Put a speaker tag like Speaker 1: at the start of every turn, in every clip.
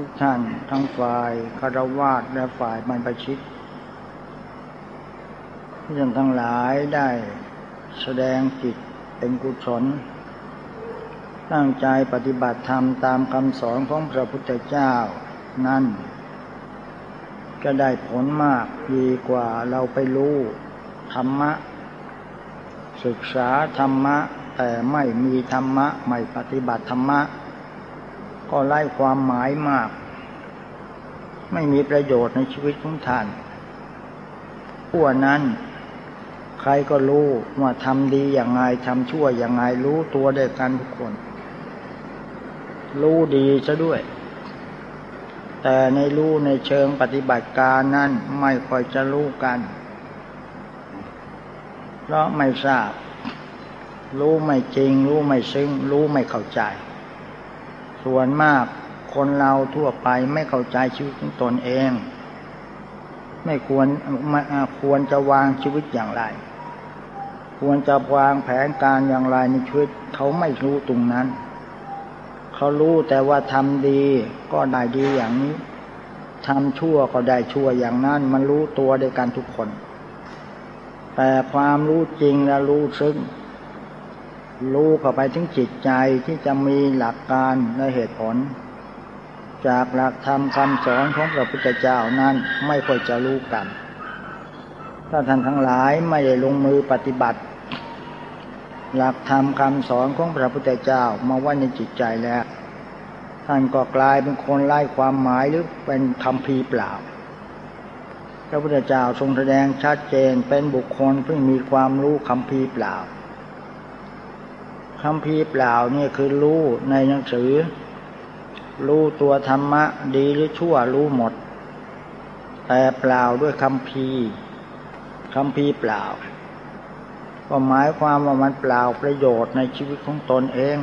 Speaker 1: ทุกท่านทั้งฝ่ายคารวาสและฝ่ายบรรพชิตที่ท่านทั้งหลายได้แสดงจิตเป็นกุศลตั้งใจปฏิบัติธรรมตามคำสอนของพระพุทธเจ้านั่นจะได้ผลมากดีกว่าเราไปรู้ธรรมะ ศึกษาธรรมะ แต่ไม่มีธรรมะ ไม่ปฏิบัติธรรมะ ก็ไล่ความหมายมาก ไม่มีประโยชน์ในชีวิตของท่านผู้นั้น ใครก็รู้ว่าทำดีอย่างไงทำชั่วอย่างไงรู้ตัวได้กันทุกคน รู้ดีซะด้วย แต่ในรู้ในเชิงปฏิบัติการนั้นไม่ค่อยจะรู้กันเพราะไม่ทราบ รู้ไม่จริง รู้ไม่ซึ้ง รู้ไม่เข้าใจ ส่วนมากคนเราทั่วไปไม่เข้าใจชีวิตของตนเอง ไม่ควรไม่ควรจะวางชีวิตอย่างไร ควรจะวางแผนการอย่างไรในชีวิตเขาไม่รู้ตรงนั้น เขารู้แต่ว่าทำดีก็ได้ดีอย่างนี้ทำชั่วก็ได้ชั่วอย่างนั้น มันรู้ตัวด้วยกันทุกคน แต่ความรู้จริงและรู้ซึ้ง รู้เข้าไปถึงจิตใจที่จะมีหลักการและเหตุผล จากหลักธรรมคำสอนของพระพุทธเจ้านั้นไม่ค่อยจะรู้กัน ถ้าท่านทั้งหลายไม่ได้ลงมือปฏิบัติ หลักธรรมคำสอนของพระพุทธเจ้ามาไว้ในจิตใจแล้ว ท่านก็กลายเป็นคนไล่ความหมายหรือเป็นคำพีเปล่าพระพุทธเจ้าทรงแสดงชัดเจนเป็นบุคคลเพิ่งมีความรู้คำพีเปล่า คำพีเปล่านี่คือรู้ในหนังสือ รู้ตัวธรรมะดีหรือชั่วรู้หมด แต่เปล่าด้วยคำพีคำพีเปล่า ก็หมายความว่ามันเปล่าประโยชน์ในชีวิตของตนเอง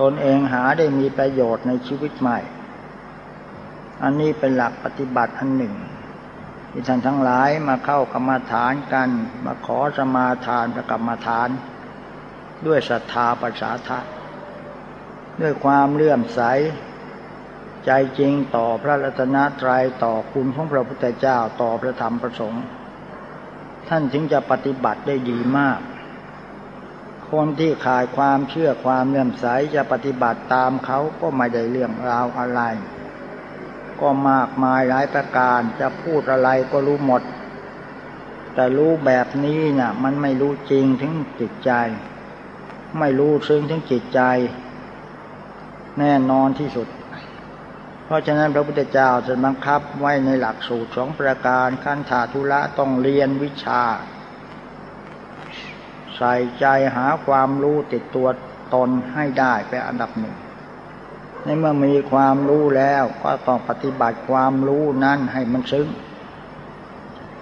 Speaker 1: ตนเองหาได้มีประโยชน์ในชีวิตใหม่ อันนี้เป็นหลักปฏิบัติอันหนึ่งที่ท่านทั้งหลายมาเข้ากรรมฐานกัน มาขอสมาทานประกรรมฐาน ด้วยศรัทธาปัสสาทะด้วยความเลื่อมใส ใจจริงต่อพระรัตนตรัยต่อคุณของพระพุทธเจ้าต่อพระธรรมประสงค์ ท่านจึงจะปฏิบัติได้ดีมาก คนที่ขาดความเชื่อความเลื่อมใสจะปฏิบัติตามเขาก็ไม่ได้เรื่องราวอะไร ก็มากมายหลายประการจะพูดอะไรก็รู้หมด แต่รู้แบบนี้นะ่ะ มันไม่รู้จริงถึงจิตใจ ไม่รู้ซึ้งถึงจิตใจ แน่นอนที่สุด เพราะฉะนั้นพระพุทธเจ้าจะบังคับไว้ในหลักสูตรสองประการขั้นถาธุระต้องเรียนวิชา ใส่ใจหาความรู้ติดตัวตนให้ได้เป็นอันดับหนึ่งในเมื่อมีความรู้แล้วก็ต้องปฏิบัติความรู้นั้นให้มันซึ้ง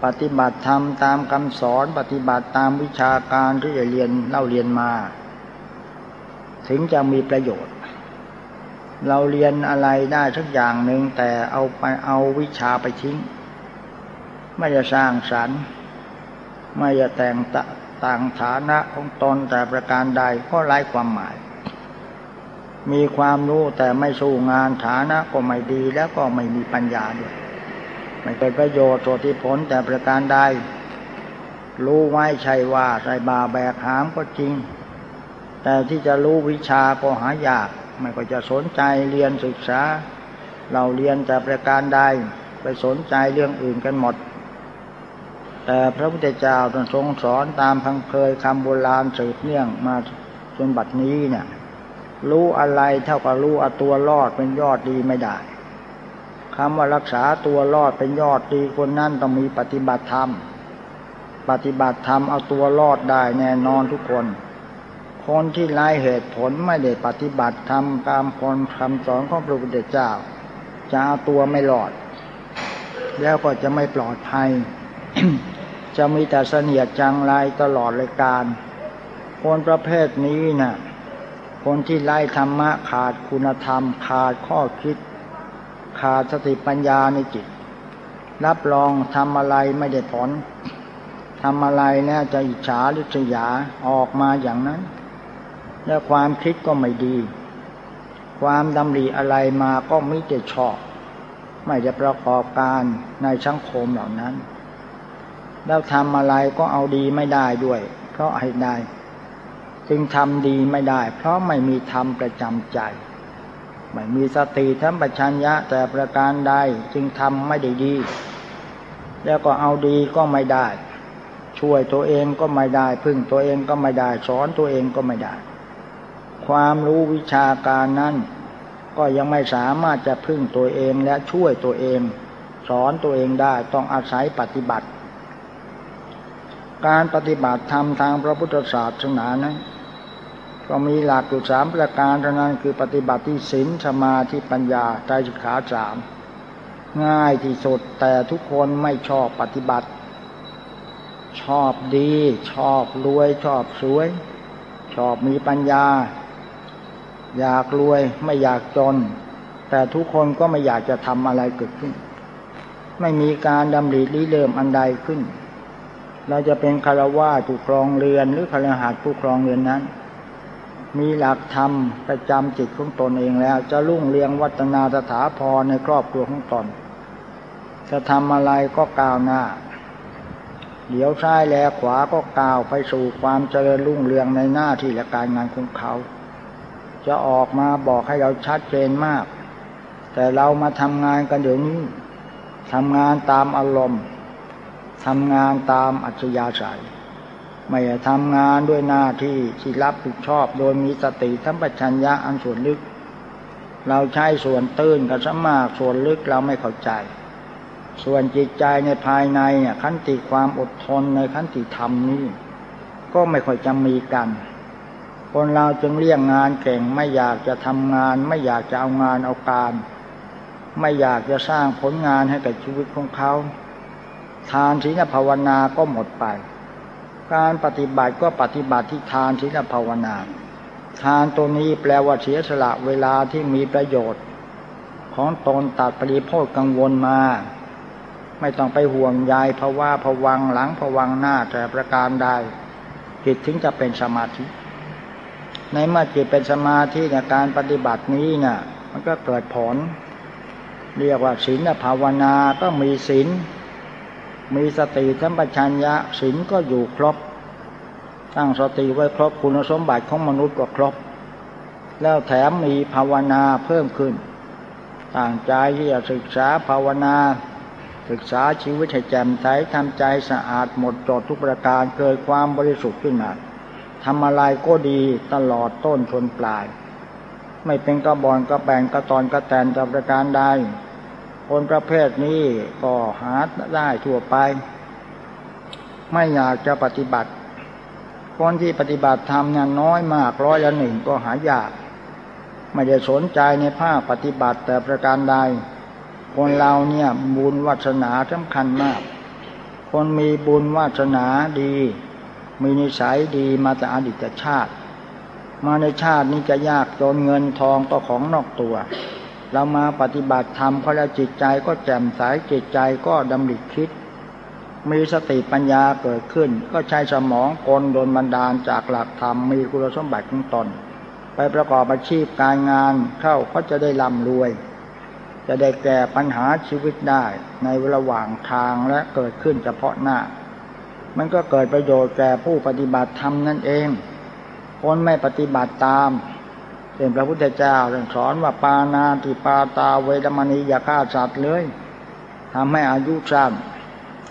Speaker 1: ปฏิบัติธรรมตามคำสอนปฏิบัติตามวิชาการที่จะเรียนเล่าเรียนมา ถึงจะมีประโยชน์ เราเรียนอะไรได้สักอย่างหนึ่งแต่เอาไปเอาวิชาไปทิ้ง ไม่จะสร้างสรรค์ ไม่จะแต่งต่างฐานะของตนแต่ประการใดก็ไร้ความหมาย มีความรู้แต่ไม่สู้งานฐานะก็ไม่ดีแล้วก็ไม่มีปัญญาด้วยไม่เป็นประโยชน์โสติผลแต่ประการใดรู้ไว้ใช่ว่าใส่บาแบกหามก็จริง แต่ที่จะรู้วิชาก็หายากไม่ก็จะสนใจเรียนศึกษา เราเรียนแต่ประการใดไปสนใจเรื่องอื่นกันหมด แต่พระพุทธเจ้าทรงสอนตามพังเคยคำโบราณสืบเนื่องมาจนบัดนี้เนี่ยรู้อะไรเท่ากับรู้เอาตัวรอดเป็นยอดดีไม่ได้คำว่ารักษาตัวรอดเป็นยอดดีคนนั้นต้องมีปฏิบัติธรรม ปฏิบัติธรรมเอาตัวรอดได้แน่นอนทุกคน คนที่ไร้เหตุผลไม่ได้ปฏิบัติธรรมตามคนคำสอนของพระพุทธเจ้า จะเอาตัวไม่รอด แล้วก็จะไม่ปลอดภัย จะมีแต่เสนียดจังไรตลอดรายการ คนประเภทนี้นะ่ะคนที่ไร้ธรรมะขาดคุณธรรม ขาดข้อคิด ขาดสติปัญญาในจิต รับรองทำอะไรไม่ได้ผลทำอะไรนี่จะอิจฉาหรือสยาออกมาอย่างนั้น และความคิดก็ไม่ดี ความดำริอะไรมาก็ไม่จะชอบ ไม่จะประกอบการในสังคมเหล่านั้น แล้วทำอะไรก็เอาดีไม่ได้ด้วย เพราะเหตุใดจึงทำดีไม่ได้ เพราะไม่มีธรรมประจำใจ ไม่มีสติทั้งปัญญะแต่ประการใดจึงทำไม่ได้ดี แล้วก็เอาดีก็ไม่ได้ ช่วยตัวเองก็ไม่ได้ พึ่งตัวเองก็ไม่ได้ สอนตัวเองก็ไม่ได้ ความรู้วิชาการนั้น ก็ยังไม่สามารถจะพึ่งตัวเองและช่วยตัวเอง สอนตัวเองได้ต้องอาศัยปฏิบัติ การปฏิบัติธรรมทางพระพุทธศาสนานั้นก็มีหลักอยู่สามประการเท่านั้นคือปฏิบัติที่ศีลสมาธิปัญญาใจสิกขาสามง่ายที่สุดแต่ทุกคนไม่ชอบปฏิบัติ ชอบดี ชอบรวย ชอบสวย ชอบมีปัญญา อยากรวยไม่อยากจน แต่ทุกคนก็ไม่อยากจะทำอะไรเกิดขึ้น ไม่มีการดำริริเริ่มอันใดขึ้น เราจะเป็นคารวะผู้ครองเรือนหรือคารหัสผู้ครองเรือนนั้น มีหลักธรรมประจำจิตของตนเองแล้ว จะรุ่งเรืองวัฒนาสถาพรในครอบครัวของตน จะทำอะไรก็ก้าวหน้าเดี๋ยวซ้ายแลขวาก็ก้าวไปสู่ความเจริญรุ่งเรืองในหน้าที่และการงานของเขา จะออกมาบอกให้เราชัดเจนมาก แต่เรามาทำงานกันเดี๋ยวนี้ทำงานตามอารมณ์ทำงานตามอัจฉริยะใสไม่ทำงานด้วยหน้าที่ที่รับผิดชอบโดยมีสติทั้งปัญญาอันส่วนลึก เราใช้ส่วนตื้นกับสมากส่วนลึกเราไม่เข้าใจ ส่วนจิตใจในภายในเนี่ยขันติความอดทนในขันติธรรมนี้ ก็ไม่ค่อยจะมีกัน คนเราจึงเลี่ยงงานเก่งไม่อยากจะทำงาน ไม่อยากจะเอางานเอาการ ไม่อยากจะสร้างผลงานให้กับชีวิตของเขา ทานศีลภาวนาก็หมดไป การปฏิบัติก็ปฏิบัติที่ทานศีลภาวนา ทานตัวนี้แปลว่าเสียสละเวลาที่มีประโยชน์ ของตนตัดปริโภคกังวลมาไม่ต้องไปห่วงใยภาวะผวังหลังผวังหน้าแต่ประการใดจิตถึงจะเป็นสมาธิ ในเมื่อจิตเป็นสมาธิในการปฏิบัตินี้เนี่ยมันก็เกิดผล เรียกว่าศีลภาวนาก็มีศีลมีสติสัมปชัญญะศีลก็อยู่ครบ ตั้งสติไว้ครบคุณสมบัติของมนุษย์ก็ครบ แล้วแถมมีภาวนาเพิ่มขึ้นต่างใจที่จะศึกษาภาวนา ศึกษาชีวิตให้แจ่มใสทำใจสะอาดหมดจดทุกประการเกิดความบริสุทธิ์ขึ้นมา ทำอะไรก็ดีตลอดต้นชนปลาย ไม่เป็นกระบอนกระแบ่งกระตอนกระแตนจะประการใดคนประเภทนี้ก็หาได้ทั่วไป ไม่อยากจะปฏิบัติ คนที่ปฏิบัติธรรมเนี่ยน้อยมากร้อยละหนึ่งก็หายาก ไม่ได้สนใจในภาคปฏิบัติแต่ประการใด คนเราเนี่ยบุญวาสนาสำคัญมาก คนมีบุญวาสนาดี มีนิสัยดีมาแต่อดีตชาติ มาในชาตินี้จะยากจนเงินทองก็ของนอกตัว เรามาปฏิบัติธรรมพอแล้วจิตใจก็แจ่มใสจิตใจก็ดำริคิด มีสติปัญญาเกิดขึ้น ก็ใช้สมองกลโดนบันดาลจากหลักธรรมมีคุณสมบัติของตน ไปประกอบอาชีพการงานเข้าก็จะได้ร่ำรวยจะได้แก้ปัญหาชีวิตได้ในระหว่างทางและเกิดขึ้นเฉพาะหน้า มันก็เกิดประโยชน์แก่ผู้ปฏิบัติธรรมนั่นเอง คนไม่ปฏิบัติตามเป็นพระพุทธเจ้าสอนว่าปานาติปาตาเวรมณีอย่าฆ่าสัตว์เลยทำให้อายุสั้น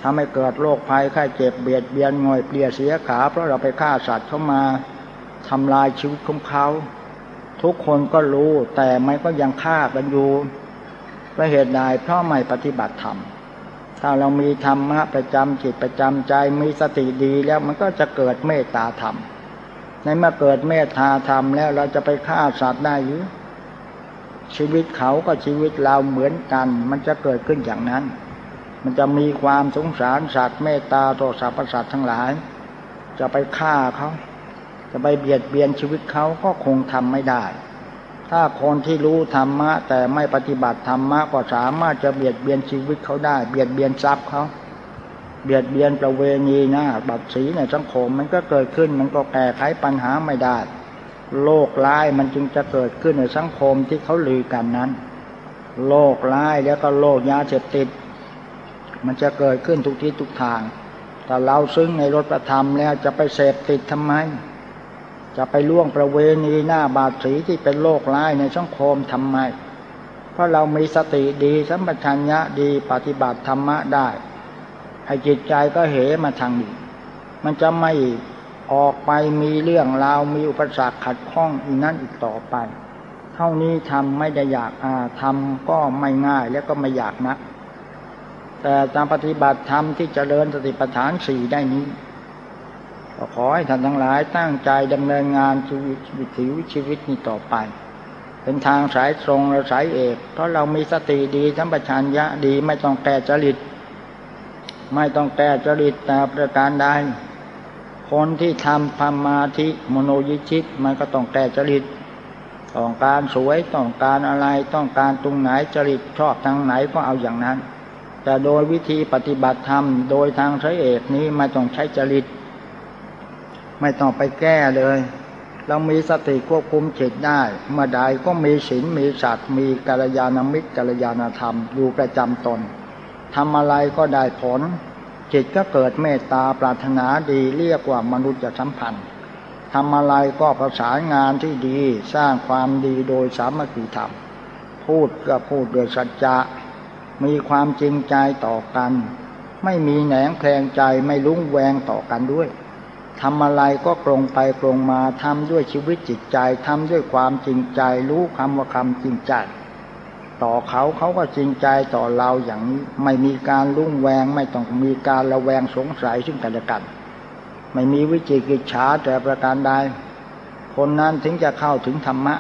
Speaker 1: ทำให้เกิดโรคภัยไข้เจ็บเบียดเบียนง่อยเปลี่ยเสียขา เพราะเราไปฆ่าสัตว์เข้ามาทำลายชีวิตของเขา ทุกคนก็รู้แต่ไม่ก็ยังฆ่ากันอยู่เพราะเหตุใดเพราะไม่ปฏิบัติธรรม ถ้าเรามีธรรมะประจำจิตประจำใจมีสติดีแล้วมันก็จะเกิดเมตตาธรรม ในเมื่อเกิดเมตตาธรรมแล้วเราจะไปฆ่าสัตว์ได้หรือชีวิตเขาก็ชีวิตเราเหมือนกัน มันจะเกิดขึ้นอย่างนั้น มันจะมีความสงสารสัตว์เมตตาต่อสรรพสัตว์ทั้งหลาย จะไปฆ่าเขา จะไปเบียดเบียนชีวิตเขาก็คงทำไม่ได้ ถ้าคนที่รู้ธรรมะ แต่ไม่ปฏิบัติธรรมะก็สามารถจะเบียดเบียนชีวิตเขาได้ เบียดเบียนทรัพย์เขาเบียดเบียนประเวณีนะบัตรสีในสังคมมันก็เกิดขึ้นมันก็แก้ไขปัญหาไม่ได้ โลกร้ายมันจึงจะเกิดขึ้นในสังคมที่เขาลือกันนั้น โลกร้ายแล้วก็โลกยาเสพติด มันจะเกิดขึ้นทุกที่ทุกทาง แต่เราซึ่งในรถประธรรมแล้วจะไปเสพติดทำไม จะไปล่วงประเวณีหน้าบาดสีที่เป็นโลกร้ายในสังโคมทำไม เพราะเรามีสติดีสัมปชัญญะดีปฏิบัติธรรมะได้ให้จิตใจก็เหมาทางนี้ มันจะไม่ออกไปมีเรื่องราวมีอุปสรรคขัดข้องอีกนั้นอีกต่อไป เท่านี้ทำไม่ได้อยากอาทำก็ไม่ง่ายแล้วก็ไม่อยากนักแต่ตามปฏิบัติธรรมที่จเจริญสติปัฏฐานสี่ได้นี้ ก็ขอให้ท่านทั้งหลายตั้งใจดำเนินงานชีวิตวิถีชีวิตนี้ต่อไป เป็นทางสายตรงและสายเอก เพราะเรามีสติดีสัมปชัญญะดีไม่ต้องแก่จริต ไม่ต้องแก่จริตแต่ประการใดคนที่ทำธรรมาธิมโนยิชิตมันก็ต้องแก่จริตต้องการสวยต้องการอะไรต้องการตรงไหนจริตชอบทางไหนก็เอาอย่างนั้น แต่โดยวิธีปฏิบัติธรรม โดยทางใช้เอกนี้ไม่ต้องใช้จริต ไม่ต้องไปแก้เลย เรามีสติควบคุมจิตได้ เมื่อใดก็มีศีลมีสัตว์มีกัลยาณมิตรกัลยาณธรรมอยู่ประจำตนทำอะไรก็ได้ผล จิตก็เกิดเมตตาปรารถนาดีเรียกว่ามนุษย์สัมพันธ์ทำอะไรก็ประสานงานที่ดีสร้างความดีโดยสามัคคีธรรม พูดก็พูดโดยสัจจะ มีความจริงใจต่อกัน ไม่มีแหนงแคลงใจไม่ลุ้งแวงต่อกันด้วย ทำอะไรก็ตรงไปตรงมาทำด้วยชีวิตจิตใจทำด้วยความจริงใจ รู้คำว่าคำจริงใจ ต่อเขาเขาก็จริงใจต่อเราอย่างนี้ไม่มีการลุ่งแวงไม่ต้องมีการระแวงสงสัยซึ่งกันและกัน ไม่มีวิจิกิจฉาแต่ประการใดคนนั้นถึงจะเข้าถึงธรรมะ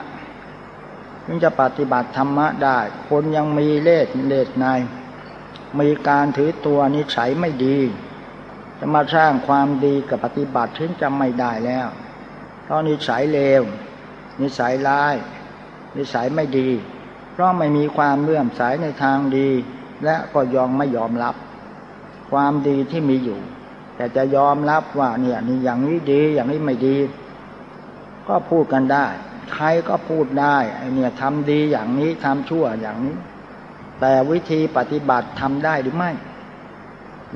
Speaker 1: ถึงจะปฏิบัติธรรมะได้ คนยังมีเลสเลสในมีการถือตัวนิสัยไม่ดี จะมาสร้างความดีกับปฏิบัติถึงจะไม่ได้แล้วเพราะนิสัยเลว นิสัยร้าย นิสัยไม่ดี เพราะไม่มีความเลื่อมใสในทางดี และก็ยอมไม่ยอมรับ ความดีที่มีอยู่ แต่จะยอมรับว่าเนี่ยนี่อย่างนี้ดีอย่างนี้ไม่ดี ก็พูดกันได้ใครก็พูดได้ไอเนี่ยทำดีอย่างนี้ทำชั่วอย่างนี้ แต่วิธีปฏิบัติทำได้หรือไม่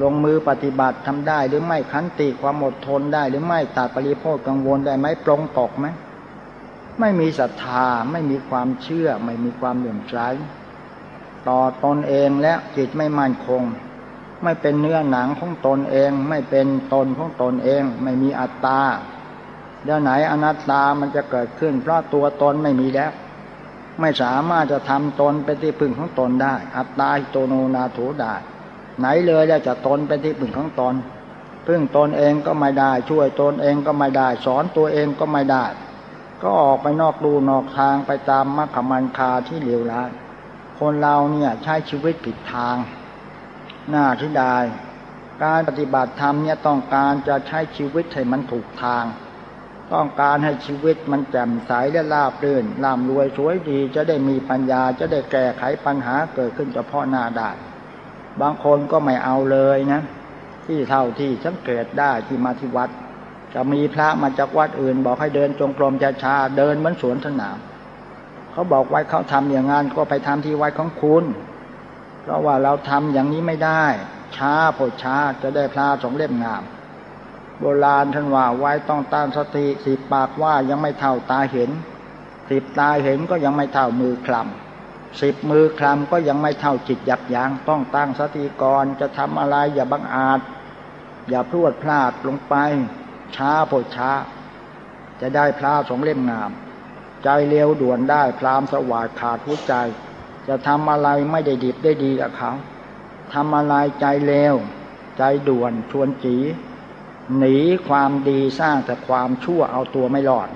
Speaker 1: ลงมือปฏิบัติทำได้หรือไม่ขันติความอดทนได้ หรือไม่ตัดปริโภคกังวลได้ไหมปรงตกไหมไม่มีศรัทธาไม่มีความเชื่อ ไม่มีความเหลื่อมใสต่อตนเองและจิตไม่มั่นคง ไม่เป็นเนื้อหนังของตนเอง ไม่เป็นตนของตนเอง ไม่มีอัตตาเดี๋ยวไหนอนัตตามันจะเกิดขึ้น เพราะตัวตนไม่มีแล้ว ไม่สามารถจะทำตนเป็นที่พึ่งของตนได้ อัตตาโตโนนาโถได้ ไหนเลยจะจะตนเป็นที่พึ่งของตนพึ่งตนเองก็ไม่ได้ ช่วยตนเองก็ไม่ได้ สอนตัวเองก็ไม่ได้ ก็ออกไปนอกดูนอกทางไปตามมรรคมันคาที่เลวร้ายคนเราเนี่ยใช้ชีวิตผิดทางหน้าที่ได้การปฏิบัติธรรมเนี่ยต้องการจะใช้ชีวิตให้มันถูกทาง ต้องการให้ชีวิตมันแจ่มใสและราบรื่นร่ำรวยสวยดีจะได้มีปัญญาจะได้แก้ไขปัญหาเกิดขึ้นเฉพาะหน้าได้ บางคนก็ไม่เอาเลยนะ ที่เท่าที่สังเกตได้ที่มาที่วัด จะมีพระมาจากวัดอื่น บอกให้เดินจงกรมช้าๆเดินเหมือนสวนสนามเขาบอกไว้เขาทำอย่างงานก็ไปทำที่วัดของคุณเพราะว่าเราทำอย่างนี้ไม่ได้ ช้าพอช้าจะได้พระสองเล่มงาม โบราณท่านว่าไว้ต้องตั้งสติสิบปากว่ายังไม่เท่าตาเห็นสิบตาเห็นก็ยังไม่เท่ามือคลำ สิบมือคลำก็ยังไม่เท่าจิตยับยัง้งต้องตั้งสติก่อนจะทำอะไรอย่าบังอาจ อย่าพรวดพลาดลงไป ช้าพอช้า จะได้พระสองเล่มงาม ใจเร็วด่วนได้พรามสว่างขาดหัวใจ จะทำอะไรไม่ได้ดิบได้ดีกับเขาทำอะไรใจเร็ว ใจด่วนชวนจี หนีความดีสร้างแต่ความชั่วเอาตัวไม่รอด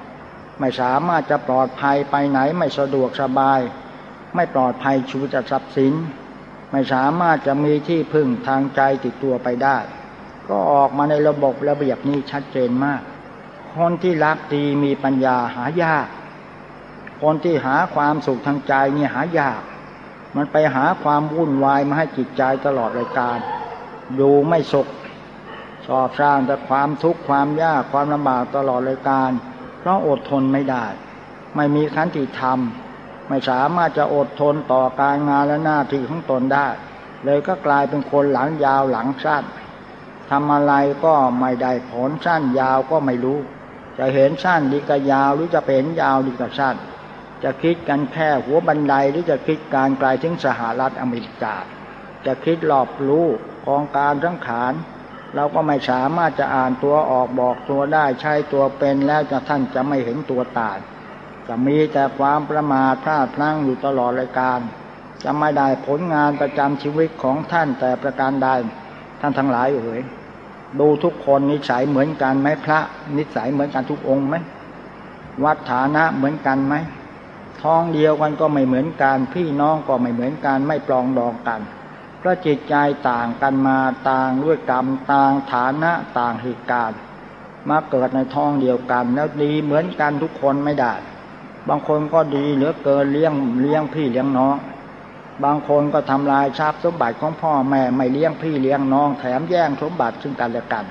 Speaker 1: ไม่สามารถจะปลอดภัยไปไหนไม่สะดวกสบาย ไม่ปลอดภัยชูจะทรัพย์สิน ไม่สามารถจะมีที่พึ่งทางใจติดตัวไปได้ ก็ออกมาในระบบระเบียบนี้ชัดเจนมาก คนที่รักดีมีปัญญาหายาก คนที่หาความสุขทางใจนี่หายาก มันไปหาความวุ่นวายมาให้จิตใจตลอดรายการ ดูไม่สุขชอบสร้างแต่ความทุกข์ความยากความลำบากตลอดรายการ เพราะอดทนไม่ได้ ไม่มีขันติธรรม ไม่สามารถจะอดทนต่อการงานและหน้าที่ของตนได้ เลยก็กลายเป็นคนหลังยาวหลังสั้นทำอะไรก็ไม่ได้ผลสั้นยาวก็ไม่รู้ จะเห็นสั้นดีกับยาวหรือจะเป็นยาวดีกับสั้น จะคิดกันแค่หัวบันไดหรือจะคิดการไกลถึงสหรัฐอเมริกา จะคิดหลอบรู้กองการทั้งขาน เราก็ไม่สามารถจะอ่านตัวออกบอกตัวได้ใช้ตัวเป็นแล้วจะท่านจะไม่เห็นตัวตาย จะมีแต่ความประมาทพลาดพลั้งอยู่ตลอดรายการ จะไม่ได้ผลงานประจำชีวิตของท่านแต่ประการใดท่านทั้งหลายเอ๋ยดูทุกคนนิสัยเหมือนกันไหมพระ นิสัยเหมือนกันทุกองค์ไหมวัดฐานะเหมือนกันไหมท้องเดียวกันก็ไม่เหมือนกัน พี่น้องก็ไม่เหมือนกัน ไม่ปลองดองกันเพราะจิตใจต่างกันมาต่างด้วยกรรมต่างฐานะต่างเหตุการณ์ มาเกิดในท้องเดียวกัน แล้วดีเหมือนกันทุกคนไม่ได้ บางคนก็ดีเหลือเกินเลี้ยงเลี้ยงพี่เลี้ยงน้อง บางคนก็ทำลายทรัพย์สมบัติของพ่อแม่ไม่เลี้ยงพี่เลี้ยงน้อง แถมแย่งสมบัติซึ่งกันและกัน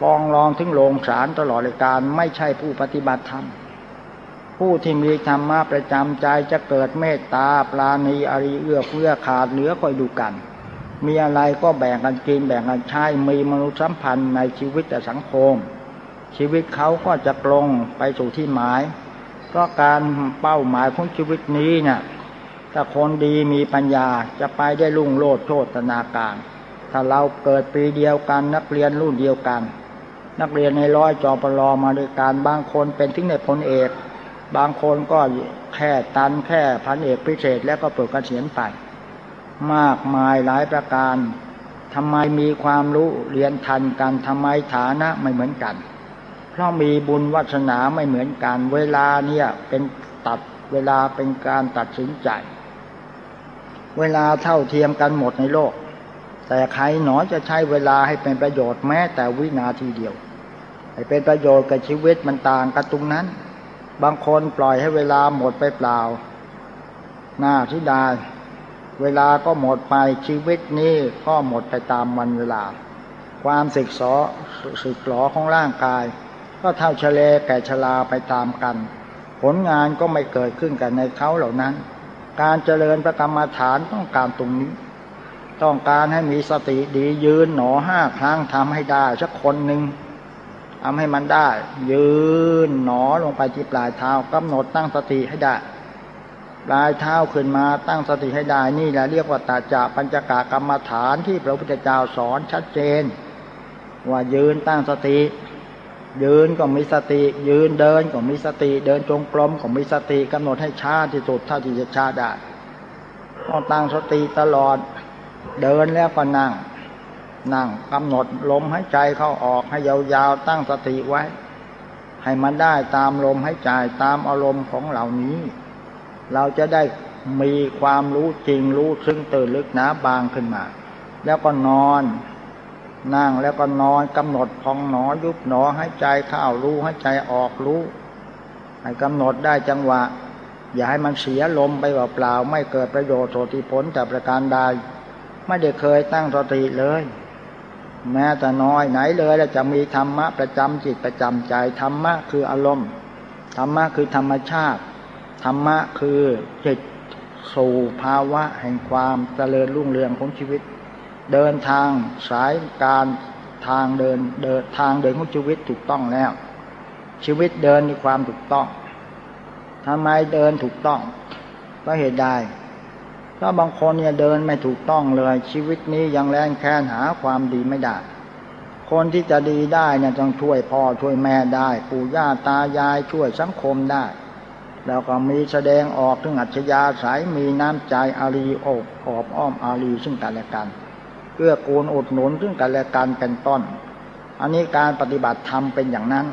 Speaker 1: ฟ้องร้องถึงโรงศาลตลอดเลยการไม่ใช่ผู้ปฏิบัติธรรมผู้ที่มีธรรมะประจำใจจะเกิดเมตตาปราณีอริเอื้อเพื่อขาดเหลือคอยดูกัน มีอะไรก็แบ่งกันกินแบ่งกันใช้มีมนุษยสัมพันธ์ในชีวิตแต่สังคม ชีวิตเขาก็จะตรงไปสู่ที่หมาย เพราะการเป้าหมายของชีวิตนี้เนี่ยถ้าคนดีมีปัญญาจะไปได้ลุ่งโลดโชตนาการ ถ้าเราเกิดปีเดียวกัน นักเรียนรุ่นเดียวกัน นักเรียนในร้อยจอปรอมาด้วยการบางคนเป็นถึงในพลเอก บางคนก็แค่ตันแค่พันเอกพิเศษแล้วก็เปิดกระเสียนไป มากมายหลายประการทำไมมีความรู้เรียนทันกันทำไมฐานะไม่เหมือนกัน เพราะมีบุญวัสนาไม่เหมือนกัน เวลาเนี่ยเป็นตัดเวลาเป็นการตัดสินใจ เวลาเท่าเทียมกันหมดในโลก แต่ใครหนอจะใช้เวลาให้เป็นประโยชน์แม้แต่วินาทีเดียว ให้เป็นประโยชน์กับชีวิตมันต่างกันตรงนั้น บางคนปล่อยให้เวลาหมดไปเปล่าหน้าที่ดาเวลาก็หมดไปชีวิตนี้ก็หมดไปตามวันเวลา ความสึกสอสึกหลอของร่างกาย ก็เท่าเฉลแก่ชราไปตามกัน ผลงานก็ไม่เกิดขึ้นกันในเขาเหล่านั้น การเจริญประกรรมฐานต้องการตรงนี้ ต้องการให้มีสติดียืนหนอห้าครั้งทำให้ได้สักคนหนึ่งทำให้มันได้ ยืนหนอลงไปที่ปลายเท้ากำหนดตั้งสติให้ได้ปลายเท้าขึ้นมาตั้งสติให้ได้นี่แหละเรียกว่าตาจาปัญจกะกรรมฐานที่พระพุทธเจ้าสอนชัดเจน ว่ายืนตั้งสติ ยืนก็มีสติ ยืนเดินก็มีสติ เดินจงกรมก็มีสติกำหนดให้ช้าที่สุดเท่าที่จะช้าได้ต้องตั้งสติตลอด เดินแล้วก็นั่ง นั่งกำหนดลมหายใจเข้าออกให้ยาวๆตั้งสติไว้ ให้มันได้ตามลมหายใจตามอารมณ์ของเหล่านี้ เราจะได้มีความรู้จริงรู้ซึ่งตื่นลึกหนาบางขึ้นมา แล้วก็นอน นั่งแล้วก็นอนกำหนดพองหนอยุบหนอให้ใจเข้ารู้ให้ใจออกรู้ ให้กำหนดได้จังหวะ อย่าให้มันเสียลมไปเปล่าไม่เกิดประโยชน์โสติผลแต่ประการใดไม่ได้เคยตั้งสติเลย แม้แต่น้อยไหนเลยแล้วจะมีธรรมะประจำจิตประจำใจธรรมะคืออารมณ์ธรรมะคือธรรมชาติธรรมะคือจิตสู่ภาวะแห่งความเจริญรุ่งเรืองของชีวิต เดินทางสายการทางเดินเดินทางเดินของชีวิตถูกต้องแล้ว ชีวิตเดินในความถูกต้องทำไมเดินถูกต้องก็เหตุใดถ้าบางคนเนี่ยเดินไม่ถูกต้องเลย ชีวิตนี้ยังแรงแค้นหาความดีไม่ได้ คนที่จะดีได้เนี่ยต้องช่วยพ่อช่วยแม่ได้ ปู่ย่าตายายช่วยสังคมได้ แล้วก็มีแสดงออกถึงอัจฉริยะสายมีน้ำใจอารีอบออบอ้อมอารีซึ่งกันและกัน เกื้อกูลอุดหนุนซึ่งกันและกันเป็นต้น อันนี้การปฏิบัติธรรมเป็นอย่างนั้น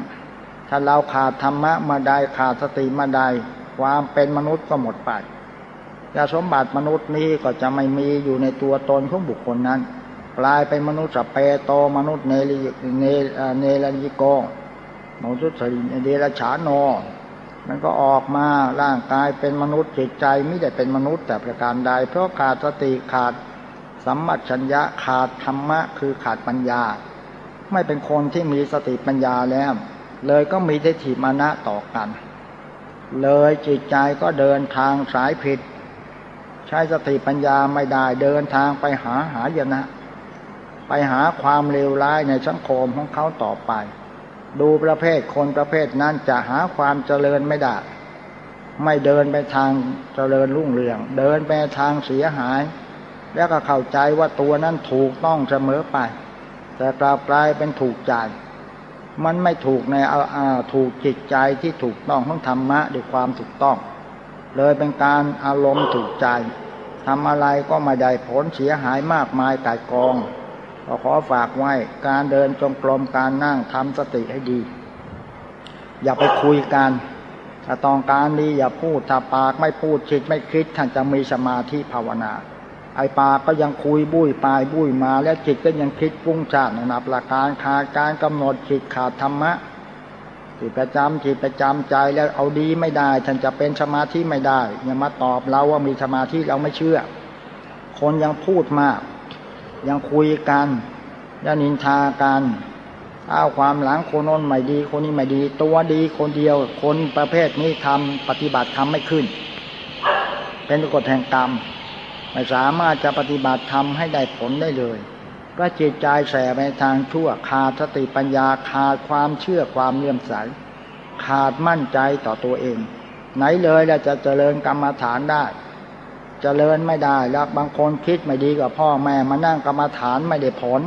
Speaker 1: ถ้าเราขาดธรรมะมาได้ขาดสติมาได้ความเป็นมนุษย์ก็หมดไปยาสมบัติมนุษย์นี้ก็จะไม่มีอยู่ในตัวตนของบุคคลนั้น กลายเป็นมนุษย์สเปโตมนุษย์เนลิเนเนลยิโกมนุษย์สิเดรฉานโนมันก็ออกมาร่างกายเป็นมนุษย์จิตใจไม่ได้เป็นมนุษย์แต่ประการใด เพราะขาดสติขาด สัมมัชัญญะขาดธรรมะคือขาดปัญญา ไม่เป็นคนที่มีสติปัญญาแล้ว เลยก็มีทิฏฐิมานะต่อกัน เลยจิตใจก็เดินทางสายผิด ใช้สติปัญญาไม่ได้เดินทางไปหาหายนะ ไปหาความเลวร้ายในสังคมของเขาต่อไป ดูประเภทคนประเภทนั้นจะหาความเจริญไม่ได้ ไม่เดินไปทางเจริญรุ่งเรือง เดินไปทางเสียหาย แล้วก็เข้าใจว่าตัวนั้นถูกต้องเสมอไป แต่กลับกลายเป็นถูกใจ มันไม่ถูกในเอาถูกจิตใจที่ถูกต้องของธรรมะด้วยความถูกต้อง เลยเป็นการอารมณ์ถูกใจทำอะไรก็ไม่ได้ผลเสียหายมากมายกายกองก็ขอฝากไว้การเดินจงกรมการนั่งทำสติให้ดี อย่าไปคุยกันถ้าต้องการดีอย่าพูดถ้าปากไม่พูดจิตไม่คิดท่านจะมีสมาธิภาวนา ไอปากก็ยังคุยบุ้ยปลายบุ้ยมา แล้วจิตก็ยังคิดฟุ้งซ่านนับหลักการขาดการกำหนดจิตขาดธรรมะจิตประจำจิตประจำใจแล้วเอาดีไม่ได้ท่านจะเป็นสมาธิไม่ได้อย่ามาตอบเราว่ามีสมาธิเราไม่เชื่อ คนยังพูดมาก ยังคุยกันยังนินทากันเอาความหลังคนน้นไม่ดี คนนี้ไม่ดี ตัวดีคนเดียว คนประเภทนี้ทำปฏิบัติทำไม่ขึ้น เป็นกฎแห่งกรรม ไม่สามารถจะปฏิบัติทำให้ได้ผลได้เลยก็จิตใจแสไปทางชั่วขาดสติปัญญาขาดความเชื่อความเลื่อมใส ขาดมั่นใจต่อตัวเอง ไหนเลยเราจะเจริญกรรมฐานได้เจริญไม่ได้แล้วบางคนคิดไม่ดีกับพ่อแม่มานั่งกรรมฐานไม่ได้ผล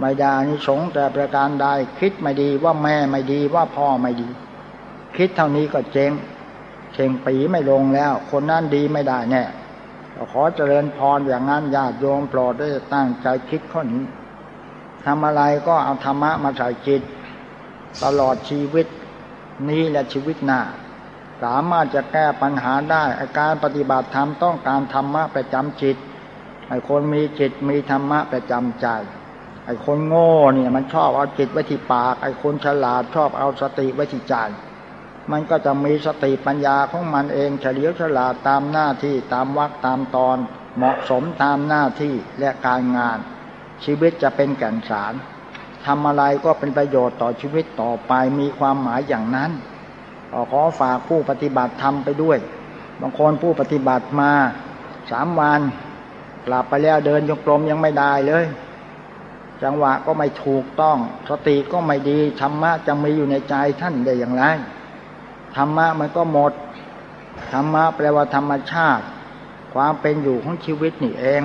Speaker 1: ไม่ได้นิสงแต่ประการใดคิดไม่ดีว่าแม่ไม่ดีว่าพ่อไม่ดี คิดเท่านี้ก็เจ๊งเข่งปีไม่ลงแล้ว คนนั้นดีไม่ได้แน่ ขอเจริญพรอย่างนั้นญาติโยมโปรดได้ตั้งใจคิดข้อนี้ทำอะไรก็เอาธรรมะมาใส่จิต ตลอดชีวิตนี้และชีวิตหน้า สามารถจะแก้ปัญหาได้อาการปฏิบัติธรรมต้องการธรรมะประจำจิตไอ้คนมีจิตมีธรรมะประจำใจไอ้คนโง่เนี่ยมันชอบเอาจิตไว้ที่ปาก ไอ้คนฉลาดชอบเอาสติไว้ที่ใจ มันก็จะมีสติปัญญาของมันเองเฉลียวฉลาดตามหน้าที่ตามวักตามตอน เหมาะสมตามหน้าที่และการงาน ชีวิตจะเป็นแก่นสารทำอะไรก็เป็นประโยชน์ต่อชีวิตต่อไปมีความหมายอย่างนั้นขอฝากผู้ปฏิบัติทำไปด้วย บางคนผู้ปฏิบัติมาสามวันกลับไปแล้วเดินยงกลมยังไม่ได้เลย จังหวะก็ไม่ถูกต้อง สติก็ไม่ดีธรรมะจะมีอยู่ในใจท่านได้อย่างไร ธรรมะมันก็หมด ธรรมะแปลว่าธรรมชาติ ความเป็นอยู่ของชีวิตนี่เอง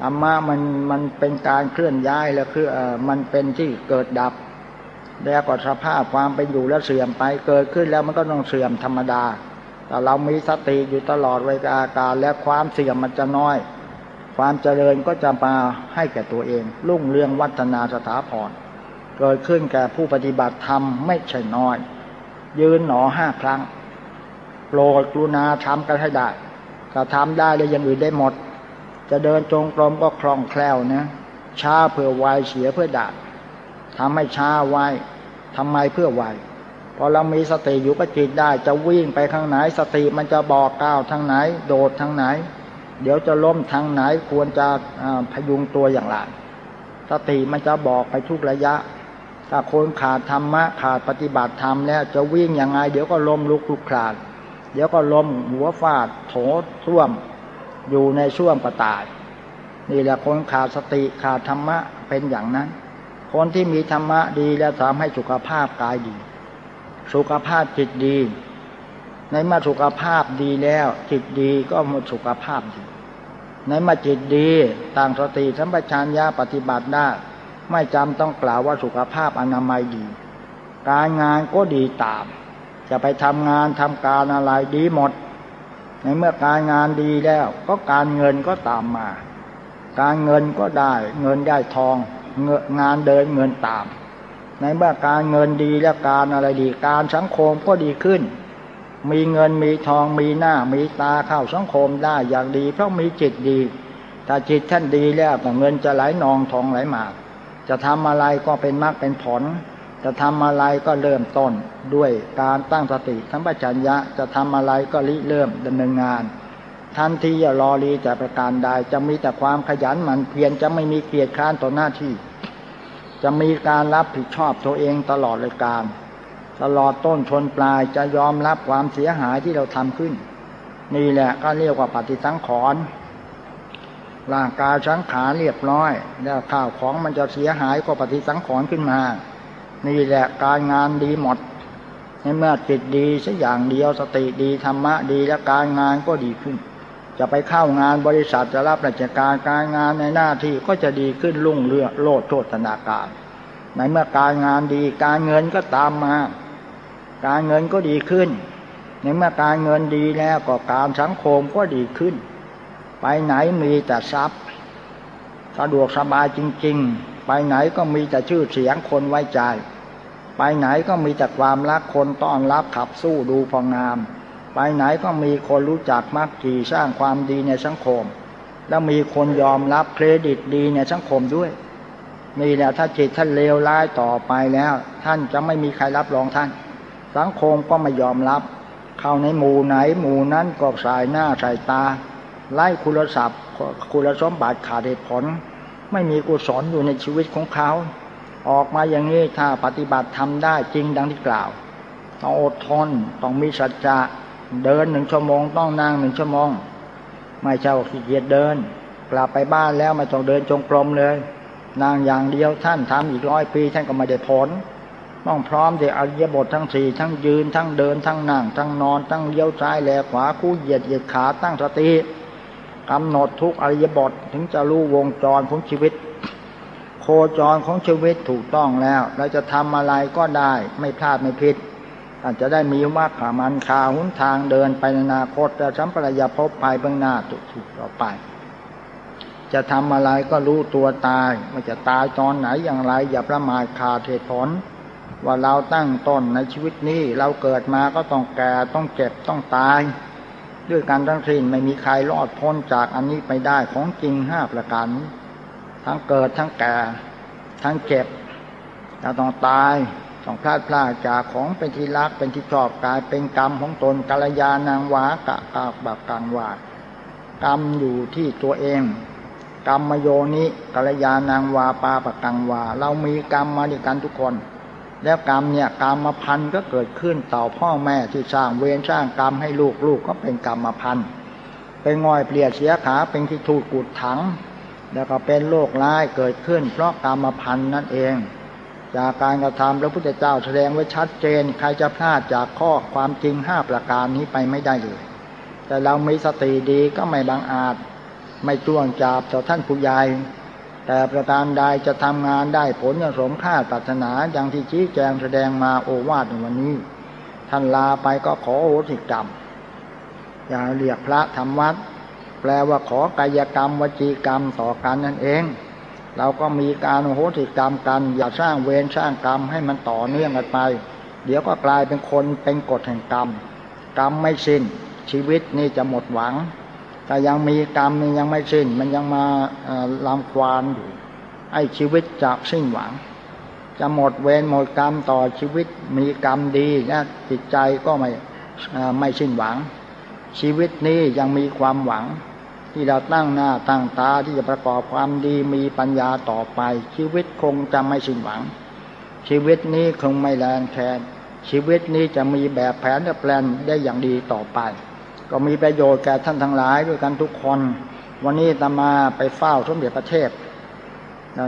Speaker 1: ธรรมะมันมันเป็นการเคลื่อนย้ายแล้วคือเออมันเป็นที่เกิดดับ แล้วก็สภาพความเป็นอยู่แล้วเสื่อมไปเกิดขึ้นแล้วมันก็ต้องเสื่อมธรรมดา แต่เรามีสติอยู่ตลอดเวลาการและความเสื่อมมันจะน้อย ความเจริญก็จะมาให้แก่ตัวเอง รุ่งเรืองวัฒนาสถาพรเกิดขึ้นแก่ผู้ปฏิบัติธรรมไม่ใช่น้อย ยืนหนอห้าครั้งโปรดกรุณาทำกันให้ได้ถ้าทำได้แล้วยังอื่นได้หมด จะเดินจงกรมก็คล่องแคล่วนะช้าเพื่อไวเสียเพื่อดับทำให้ช้าไวทำไมเพื่อไวพอเรามีสติอยู่ก็จิตได้ จะวิ่งไปข้างไหน สติมันจะบอกก้าวทางไหน โดดทางไหน เดี๋ยวจะล้มทางไหนควรจะพยุงตัวอย่างไรสติมันจะบอกไปทุกระยะ ถ้าคนขาดธรรมะขาดปฏิบัติธรรมแล้วจะวิ่งยังไง เดี๋ยวก็ล้มลุกลุกคลาน เดี๋ยวก็ล้มหัวฟาดโถท่วม อยู่ในช่วงประตาย นี่แหละคนขาดสติขาดธรรมะเป็นอย่างนั้น คนที่มีธรรมะดีแล้วทำให้สุขภาพกายดี สุขภาพจิตดี ในเมื่อสุขภาพดีแล้ว จิตดีก็หมดสุขภาพดี ในเมื่อจิตดีต่างสติสัมปชัญญะปฏิบัติได้ ไม่จำต้องกล่าวว่าสุขภาพอนามัยดี การงานก็ดีตาม จะไปทำงานทำการอะไรดีหมด ในเมื่อการงานดีแล้ว ก็การเงินก็ตามมา การเงินก็ได้ เงินได้ทองเงานเดินเงินตาม ในเมื่อการเงินดีและการอะไรดี การสังคมก็ดีขึ้น มีเงินมีทองมีหน้ามีตาเข้าสังคมได้อย่างดี เพราะมีจิตดี ถ้าจิตท่านดีแล้วเงินจะไหลนองทองไหลมา จะทำอะไรก็เป็นมรรคเป็นผล จะทำอะไรก็เริ่มต้นด้วยการตั้งสติทั้งปัญญะจะทำอะไรก็ริเริ่มดำเนินงานทันทีอย่ารอรีจะประการใดจะมีแต่ความขยันหมั่นเพียรจะไม่มีเกียรติค้านต่อหน้าที่ จะมีการรับผิดชอบตัวเองตลอดเลยการ ตลอดต้นชนปลายจะยอมรับความเสียหายที่เราทำขึ้น นี่แหละก็เรียกว่าปฏิสังขรณ์ ร่างกายสังขารเรียบร้อย แล้วข้าวของมันจะเสียหายก็ปฏิสังขรณ์ขึ้นมา นี่แหละการงานดีหมดในเมื่อจิตดีสักอย่างเดียวสติดีธรรมะดีและการงานก็ดีขึ้น จะไปเข้างานบริษัทจะรับราชการการงานในหน้าที่ก็จะดีขึ้นรุ่งเรืองโลดโชตนาการ ในเมื่อการงานดีการเงินก็ตามมา การเงินก็ดีขึ้น ในเมื่อการเงินดีแล้วก็การสังคมก็ดีขึ้น ไปไหนมีแต่ทรัพย์ สะดวกสบายจริง ๆ ไปไหนก็มีแต่ชื่อเสียงคนไว้ใจ ไปไหนก็มีแต่ความรักคนต้อนรับขับสู้ดูพองาม ไปไหนก็มีคนรู้จักมักจีสร้างความดีในสังคม แล้วมีคนยอมรับเครดิตดีในสังคมด้วยนี่แหละถ้าจิตท่านเลวร้ายต่อไปแล้ว ท่านจะไม่มีใครรับรองท่าน สังคมก็ไม่ยอมรับ เข้าในหมู่ไหนหมู่นั้นก็สายหน้าสายตา ไล่คุณทรัพย์คุณสมบัติขาดเหตุผล ไม่มีกุศลอยู่ในชีวิตของเขา ออกมาอย่างนี้ถ้าปฏิบัติทำได้จริงดังที่กล่าว ต้องอดทนต้องมีสัจจะเดินหนึ่งชั่วโมง ต้องนั่งหนึ่งชั่วโมง ไม่ใช่ว่าขี้เกียจเดิน กลับไปบ้านแล้วไม่ต้องเดินจงกรมเลยนั่งอย่างเดียวท่านทำอีกร้อยปีท่านก็ไม่ได้ผลต้องพร้อมในอริยบททั้งสี่ทั้งยืนทั้งเดินทั้งนั่งทั้งนอนทั้งเลี้ยวซ้ายแลขวาคู่เหยียดเหยียดขาตั้งสติ กำหนดทุกอริยบทถึงจะรู้วงจรของชีวิต โคจรของชีวิตถูกต้องแล้ว เราจะทำอะไรก็ได้ไม่พลาดไม่ผิดอาจจะได้มีมรรคมันคาหุนทางเดินไปในอนาคตจะสัมปรายภพภายเบื้องหน้าถูกต่อไป จะทำอะไรก็รู้ตัวตายมันจะตายตอนไหนอย่างไร อย่าประมาทขาดเหตุผลว่าเราตั้งต้นในชีวิตนี้เราเกิดมาก็ต้องแก่ต้องเจ็บต้องตาย ด้วยการทั้งสิ้นไม่มีใครรอดพ้นจากอันนี้ไปได้ของจริงห้าประการทั้งเกิดทั้งแก่ ทั้งเจ็บเราต้องตายต้องพลาดพลาดจากของเป็นที่รักเป็นที่ชอบกายเป็นกรรมของตนกัลยาณางวากะกาแบบกลางวากรรมอยู่ที่ตัวเอง กรรมมโยนิกัลยาณางวาปาปะกังวา เรามีกรรมมาด้วยกันทุกคน แล้วกรรมเนี่ยกรรมมาพันก็เกิดขึ้นต่อพ่อแม่ที่สร้างเวรสร้างกรรมให้ลูกลูกก็เป็นกรรมมาพันเป็นง่อยเปลี่ยนเสียขาเป็นที่ถูกกุดถัง แล้วก็เป็นโรคร้ายเกิดขึ้น เพราะกรรมพันนั่นเอง จากการกระทำพระพุทธเจ้าแสดงไว้ชัดเจน ใครจะพลาดจากข้อความจริงห้าประการนี้ไปไม่ได้เลยแต่เรามีสติดีก็ไม่บังอาจ ไม่จ้วงจับต่อท่านผู้ใหญ่ แต่ประการใดจะทำงานได้ผลอย่างสมค่าตัศนาอย่างที่ชี้แจงแสดงมาโอวาทในวันนี้ ท่านลาไปก็ขอโอสิกรรม อย่าเรียกพระธรรมวัด แปลว่าขอกายกรรมวจีกรรมต่อกันนั่นเอง เราก็มีการโหติกรรมกัน อย่าสร้างเวรสร้างกรรมให้มันต่อเนื่องกันไป เดี๋ยวก็กลายเป็นคนเป็นกฎแห่งกรรม กรรมไม่สิ้นชีวิตนี่จะหมดหวัง แต่ยังมีกรรมนี่ยังไม่สิ้น มันยังมาลำควานอยู่ ไอ้ชีวิตจะสิ้นหวัง จะหมดเวรหมดกรรมต่อชีวิตมีกรรมดีนะจิตใจก็ไม่ไม่สิ้นหวัง ชีวิตนี้ยังมีความหวัง ที่เราตั้งหน้าตั้งตาที่จะประกอบความดีมีปัญญาต่อไป ชีวิตคงจะไม่สิ้นหวัง ชีวิตนี้คงไม่แลนแคนชีวิตนี้จะมีแบบแผนและแปลนได้อย่างดีต่อไป ก็มีประโยชน์แก่ท่านทั้งหลายด้วยกันทุกคน วันนี้ตมาไปเฝ้าสมเด็จพระเทพ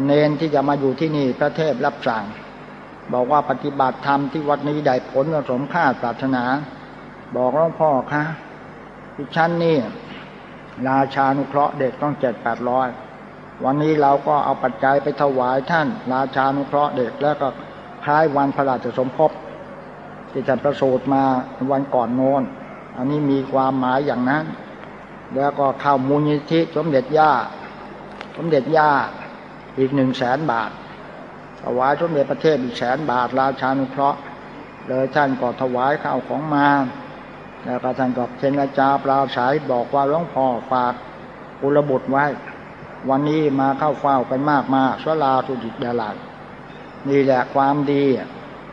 Speaker 1: เนนที่จะมาอยู่ที่นี่พระเทพรับสั่ง บอกว่าปฏิบัติธรรมที่วัดนี้ได้ผลสมค่าปรารถนา บอกหลวงพ่อคะที่ชั้นนี่ราชานุเคราะห์เด็กต้องเจ็ดแปดร้อยวันนี้เราก็เอาปัจจัยไปถวายท่าน ราชานุเคราะห์เด็กแล้วก็คล้ายวันพระราชสมภพที่ท่านประสูติมาวันก่อนโน้น อันนี้มีความหมายอย่างนั้น แล้วก็เข้ามูลนิธิสมเด็จย่า สมเด็จย่าอีกหนึ่งแสนบาทถวายสมเด็จพระเทพอีกแสนบาทราชานุเคราะห์เลยท่านก็ถวายข้าวของมาแล้วก็ท่านก็เชนอาจารย์ปราศัยบอกว่าหลวงพ่อฝากอุรบุตรไว้ วันนี้มาเข้าเฝ้ากันมากมาสลาทุดิดาลายนี่แหละความดี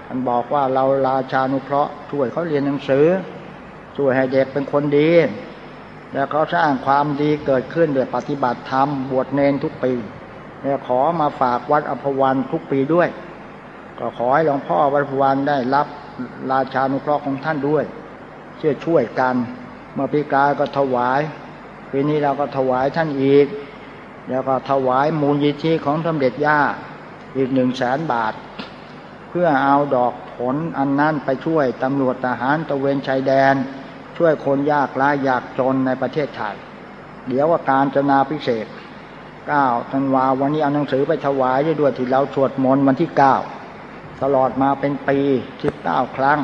Speaker 1: ท่านบอกว่าเราราชานุเคราะห์ช่วยเขาเรียนหนังสือ ช่วยให้เด็กเป็นคนดี แล้วเขาสร้างความดีเกิดขึ้นโดยปฏิบัติธรรม บวชเนนทุกปีเนี่ยขอมาฝากวัดอภวันทุกปีด้วย ก็ขอให้หลวงพ่อวัดอภวันได้รับราชานุเคราะห์ของท่านด้วย เชื่อช่วยกัน เมื่อปีกายก็ถวายปีนี้เราก็ถวายท่านอีก แล้วก็ถวายมูลยิธิของสมเด็จย่าอีกหนึ่งแสนบาท เพื่อเอาดอกผลอันนั้นไปช่วยตำรวจทหารตะเวนชายแดน ช่วยคนยากไร้ยากจนในประเทศไทย เดี๋ยวว่าการจนาพิเศษเก้าธันวาวันนี้เอาหนังสือไปถวายด้วยที่เราสวดมนต์วันที่เก้าตลอดมาเป็นปีสิบเก้าครั้ง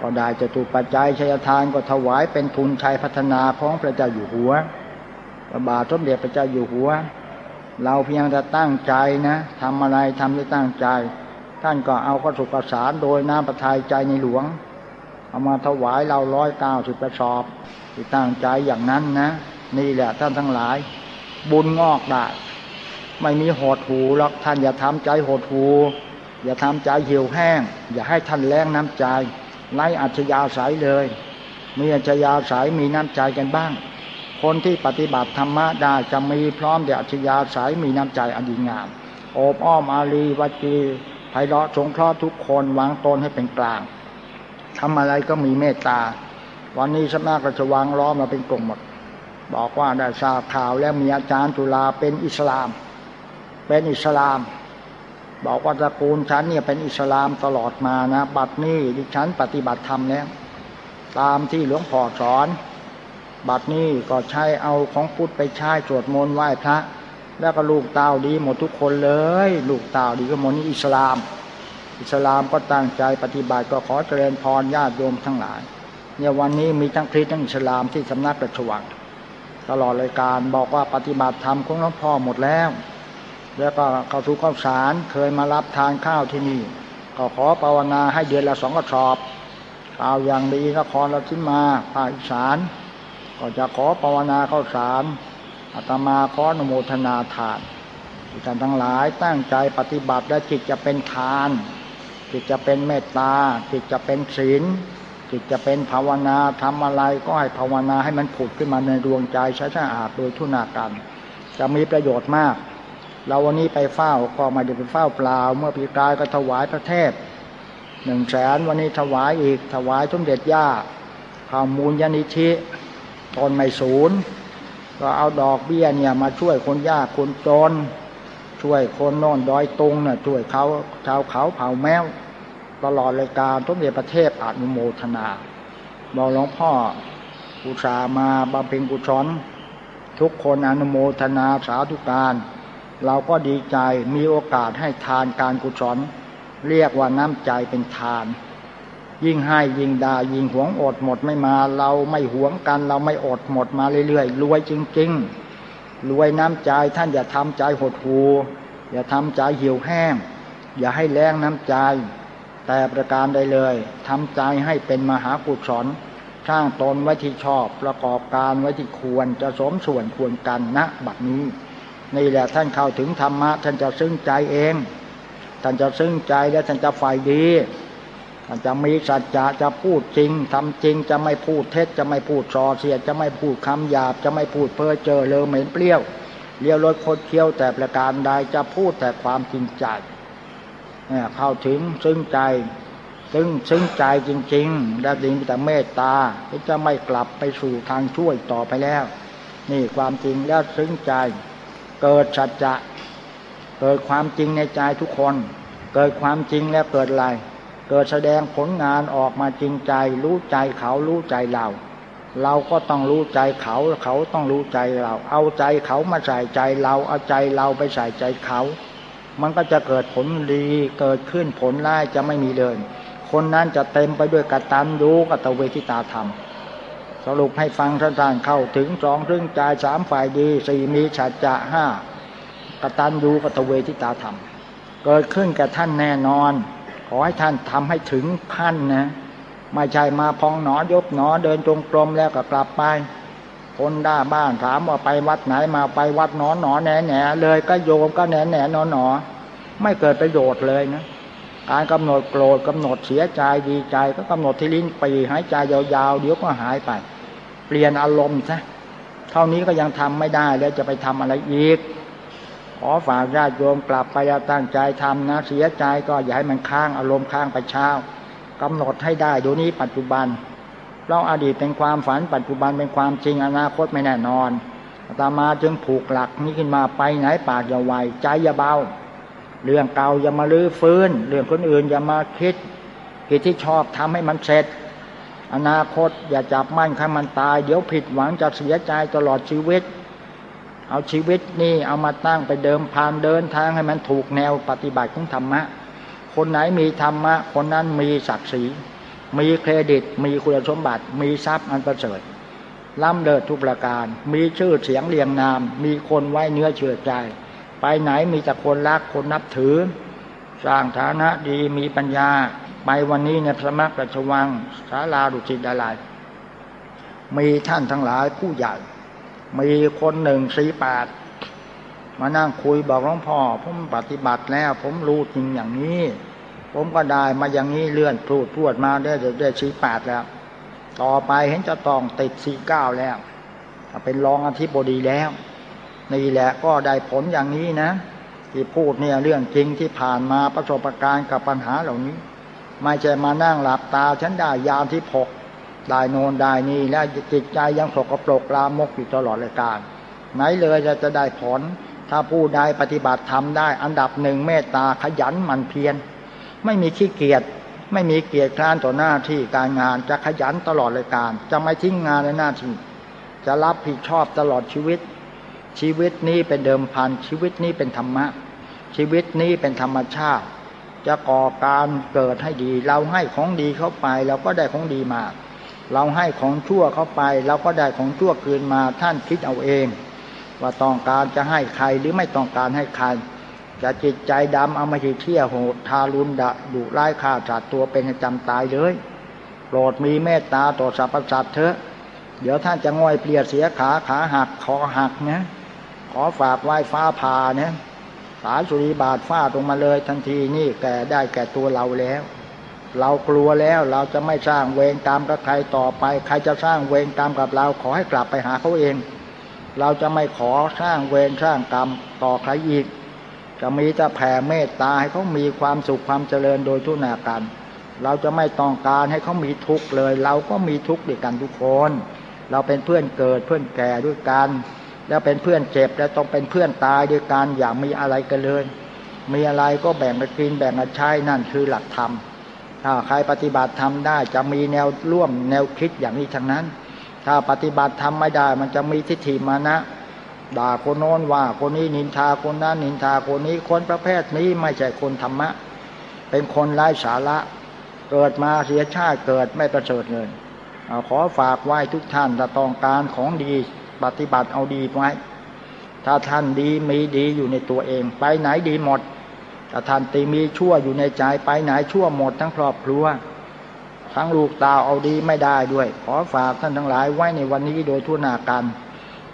Speaker 1: ก็ได้จะถูกปัจจัยชัยทานก็ถวายเป็นทุนชัยพัฒนาของพระเจ้าอยู่หัวพระบาทสมเด็จพระเจ้าอยู่หัว เราเพียงแต่ตั้งใจนะทำอะไรทำด้วยตั้งใจ ท่านก็เอาข้อสุขสารโดยน้ำประทัยใจในหลวง เอามาถวายเราร้อยเก้าสิบกระสอบที่ตั้งใจอย่างนั้นนะ นี่แหละท่านทั้งหลาย บุญงอกได้ไม่มีหดหูหรอกท่านอย่าทำใจหดหูอย่าทำใจเหี่ยวแห้ง อย่าให้ท่านแรงน้ำใจไล่อัจฉริยาสายเลย มีอัจฉริยาสายมีน้ำใจกันบ้าง คนที่ปฏิบัติธรรมะได้จะมีพร้อมเดียอัจฉริยาสายมีน้ำใจอันดีงามโอบอ้อมอารีวัจีไพเราะสงเคราะห์ทุกคนวางตนให้เป็นกลาง ทำอะไรก็มีเมตตา วันนี้สำนักราชวังล้อมมาเป็นกลุ่มหมด บอกว่าได้ทราบข่าวแล้วมีอาจารย์จุฬาเป็นอิสลาม เป็นอิสลาม บอกว่าตระกูลฉันเนี่ยเป็นอิสลามตลอดมานะบัดนี้ดิฉันปฏิบัติธรรมแล้วตามที่หลวงพ่อสอน บัดนี้ก็ใช้เอาของพุทธไปใช้สวดมนต์ไหว้พระ แล้วก็ลูกเต้าดีหมดทุกคนเลย ลูกเต้าดีก็หมดนี่อิสลาม อิสลามก็ตั้งใจปฏิบัติก็ขอเจริญพรญาติโยมทั้งหลายเนี่ยวันนี้มีทั้งคริสต์ทั้งอิสลามที่สำนักประชวังตลอดรายการบอกว่าปฏิบัติธรรมของหลวงพ่อหมดแล้ว แล้วก็เข้าสู่ข้าวสารเคยมารับทานข้าวที่นี่ ก็ขอภาวนาให้เดือนละสองกระสอบข่าวอย่างดีนครราชสีมาภาคอีสาน ก็จะขอภาวนาข้าวสารอาตมาขออนุโมทนาทานท่านทั้งหลายตั้งใจปฏิบัติและจิตจะเป็นทาน จิตจะเป็นเมตตา จิตจะเป็นศีล จิตจะเป็นภาวนาทำอะไรก็ให้ภาวนาให้มันผุดขึ้นมาในดวงใจใช้สะอาดโดยทุนากันจะมีประโยชน์มาก เราวันนี้ไปเฝ้าก็มาได้ไปเฝ้าเปล่า เมื่อปีกายก็ถวายพระเทพหนึ่งแสนวันนี้ถวายอีกถวายสมเด็จย่าข้าวมูลยานิธิตนไม่ศูนย์ก็เอาดอกเบี้ยเนี่ยมาช่วยคนยากคนจนช่วยคนน่นดอยตุงน่ะช่วยเขาชาวเขาเผาแมว ตลอดรายการสมเด็จประเทศอนุโมทนา บอกหลวงพ่ออุตสามาบำเพ็ญกุศลทุกคนอนุโมทนาสาธุการ เราก็ดีใจมีโอกาสให้ทานการกุศลเรียกว่าน้ำใจเป็นทาน ยิ่งให้ยิ่งด่ายิ่งหวงอดหมดไม่มา เราไม่หวงกัน เราไม่อดหมดมาเรื่อยๆรวยจริง ๆ รวยน้ำใจท่านอย่าทำใจหดหูอย่าทำใจเหี่ยวแห้ง อย่าให้แรงน้ำใจ แต่ประการใดเลยทำใจให้เป็นมหากุศลสร้างตนไว้ที่ชอบประกอบการไว้ที่ควรจะสมส่วนควรกันณบัดนี้นี่แหละท่านเข้าถึงธรรมะท่านจะซึ้งใจเอง ท่านจะซึ้งใจและท่านจะฝ่ายดี ท่านจะมีสัจจะจะพูดจริงทำจริงจะไม่พูดเท็จจะไม่พูดซอเสียจะไม่พูดคำหยาบ จะไม่พูดเพ้อเจอเลอเหม็นเปรี้ยวเลี้ยวรถคดเคี้ยวแต่ประการใดจะพูดแต่ความจริงใจ เนี่ยเข้าถึงซึ้งใจ ซึ่งซึ้งใจจริง ๆ และดิ่งแต่เมตตาที่จะไม่กลับไปสู่ทางช่วยต่อไปแล้ว นี่ความจริงแล้วซึ้งใจ เกิดสัจจะเกิดความจริงในใจทุกคน เกิดความจริงแล้วเกิดอะไร เกิดแสดงผลงานออกมาจริงใจ รู้ใจเขารู้ใจเรา เราก็ต้องรู้ใจเขาเขาต้องรู้ใจเรา เอาใจเขามาใส่ใจเรา เอาใจเราไปใส่ใจเขา มันก็จะเกิดผลดีเกิดขึ้นผลร้ายจะไม่มีเลย คนนั้นจะเต็มไปด้วยกตัญญูกตเวทิตาธรรม สรุปให้ฟังท่านๆเข้าถึงสองถึงใจสามฝ่ายดีสี่มีฉัจจะห้ากตัญญูกตเวทิตาธรรม เกิดขึ้นกับท่านแน่นอน ขอให้ท่านทำให้ถึงขั้นนะไม่ใช่มาพองหนอยบหนอเดินจงกรมแล้วก็กลับไป คนด้าบ้านถามว่าไปวัดไหนมาไปวัดหนอหนอแหนแหนเลยก็โยมก็แหนแหนหนอหนอไม่เกิดประโยชน์เลยนะการกำหนดโกรธกำหนดเสียใจดีใจ ก็กำหนดที่ลิ้นปีหายใจยาวๆเดี๋ยวก็หายไป เปลี่ยนอารมณ์ซะเท่านี้ก็ยังทำไม่ได้แล้วจะไปทำอะไรอีกขอฝากญาติโยมกลับไปตั้งใจทำนะเสียใจก็อย่าให้มันค้างอารมณ์ค้างไปเช้ากำหนดให้ได้เดูนี้ปัจจุบัน เราอดีตเป็นความฝันปัจจุบันเป็นความจริงอนาคตไม่แน่นอนตามาจึงผูกหลักนี้ขึ้นมาไปไหนปากอย่าไวใจอย่าเบา เรื่องเก่าอย่ามาลื้อฟื้น เรื่องคนอื่นอย่ามาคิดกิจที่ชอบทำให้มันเสร็จ อนาคตอย่าจับมั่นข้ามันตาย เดี๋ยวผิดหวังจะเสียใจตลอดชีวิต เอาชีวิตนี่เอามาตั้งไปเดิมพานเดินทางให้มันถูกแนวปฏิบัติของธรรมะ คนไหนมีธรรมะ คนนั้นมีศักดิ์ศรี มีเครดิต มีคุณสมบัติ มีทรัพย์อันประเสริฐล้ำเลิศทุกประการ มีชื่อเสียงเรียงนาม มีคนไว้เนื้อเชื่อใจ ไปไหนมีแต่คนรักคนนับถือ สร้างฐานะดีมีปัญญา ไปวันนี้ในพระมักราชวังศาลาดุสิตดาลายมีท่านทั้งหลายผู้ใหญ่ มีคนหนึ่งสี่แปดมานั่งคุยบอกหลวงพ่อ ผมปฏิบัติแล้ว ผมรู้จริงอย่างนี้ ผมก็ได้มาอย่างนี้เลื่อนพูดพูดมาได้ได้สี่แปดแล้ว ต่อไปเห็นจะต้องติดสี่เก้าแล้วเป็นรองอธิบดีแล้วนี่แหละก็ได้ผลอย่างนี้นะ ที่พูดเนี่ยเรื่องจริงที่ผ่านมาประสบการณ์กับปัญหาเหล่านี้ ไม่ใช่มานั่งหลับตา ฉันได้ยามที่พกได้โนนได้นี่แล้วจิตใจยังสกปรกลามกอยู่ตลอดเลยการ ไหนเลยจะจะได้ผล ถ้าผู้ใดปฏิบัติทำได้ อันดับหนึ่งเมตตาขยันหมั่นเพียร ไม่มีขี้เกียจไม่มีเกียรติคร้านต่อหน้าที่การงานจะขยันตลอดเลยการ จะไม่ทิ้งงานในหน้าที่จะรับผิดชอบตลอดชีวิต ชีวิตนี้เป็นเดิมพันชีวิตนี้เป็นธรรมะ ชีวิตนี้เป็นธรรมชาติ จะก่อการเกิดให้ดี เราให้ของดีเข้าไปเราก็ได้ของดีมา เราให้ของชั่วเข้าไปเราก็ได้ของชั่วคืนมาท่านคิดเอาเอง ว่าต้องการจะให้ใครหรือไม่ต้องการให้ใคร จะจิตใจดำเอามาเที่ยวโหดทารุณดะดุร้ายฆ่าสัตว์ตัวเป็นจำตายเลยโปรดมีเมตตาต่อสรรพสัตว์เถอะ เดี๋ยวท่านจะง่อยเปลี่ยเสียขาขาหักคอหักนะขอฝากไหว้ฟ้าผานี่ยสายสุริบาทฟาดลงมาเลยทันทีนี่แก่ได้แก่ตัวเราแล้ว เรากลัวแล้วเราจะไม่สร้างเวรกรรมกับใครต่อไป ใครจะสร้างเวรกรรมกับเราขอให้กลับไปหาเขาเอง เราจะไม่ขอสร้างเวรสร้างกรรมต่อใครอีก จะมีแต่แผ่เมตตาให้เขามีความสุขความเจริญโดยทุนากันเราจะไม่ต้องการให้เขามีทุกข์เลย เราก็มีทุกข์ด้วยกันทุกคน เราเป็นเพื่อนเกิดเพื่อนแก่ด้วยกัน แล้วเป็นเพื่อนเจ็บแล้วต้องเป็นเพื่อนตายด้วยกันอย่ามีอะไรกันเลย มีอะไรก็แบ่งกันกินแบ่งกันใช้นั่นคือหลักธรรมถ้าใครปฏิบัติทำได้จะมีแนวร่วมแนวคิดอย่างนี้ทั้งนั้น ถ้าปฏิบัติทำไม่ได้มันจะมีทิฏฐิมานะ ด่าคนโน้นว่าคนนี้นินทาคนนั้นนินทาคนนี้คนประเภทนี้ไม่ใช่คนธรรมะ เป็นคนไร้สาระ เกิดมาเสียชาติเกิดไม่ประเสริฐเลยขอฝากไว้ทุกท่านถ้าต้องการของดีปฏิบัติเอาดีไว้ ถ้าท่านดีมีดีอยู่ในตัวเอง ไปไหนดีหมดถ้าท่านตีมีชั่วอยู่ในใจไปไหนชั่วหมดทั้งครอบครัวทั้งลูกตาเอาดีไม่ได้ด้วย ขอฝากท่านทั้งหลายไว้ในวันนี้โดยทั่วหน้ากัน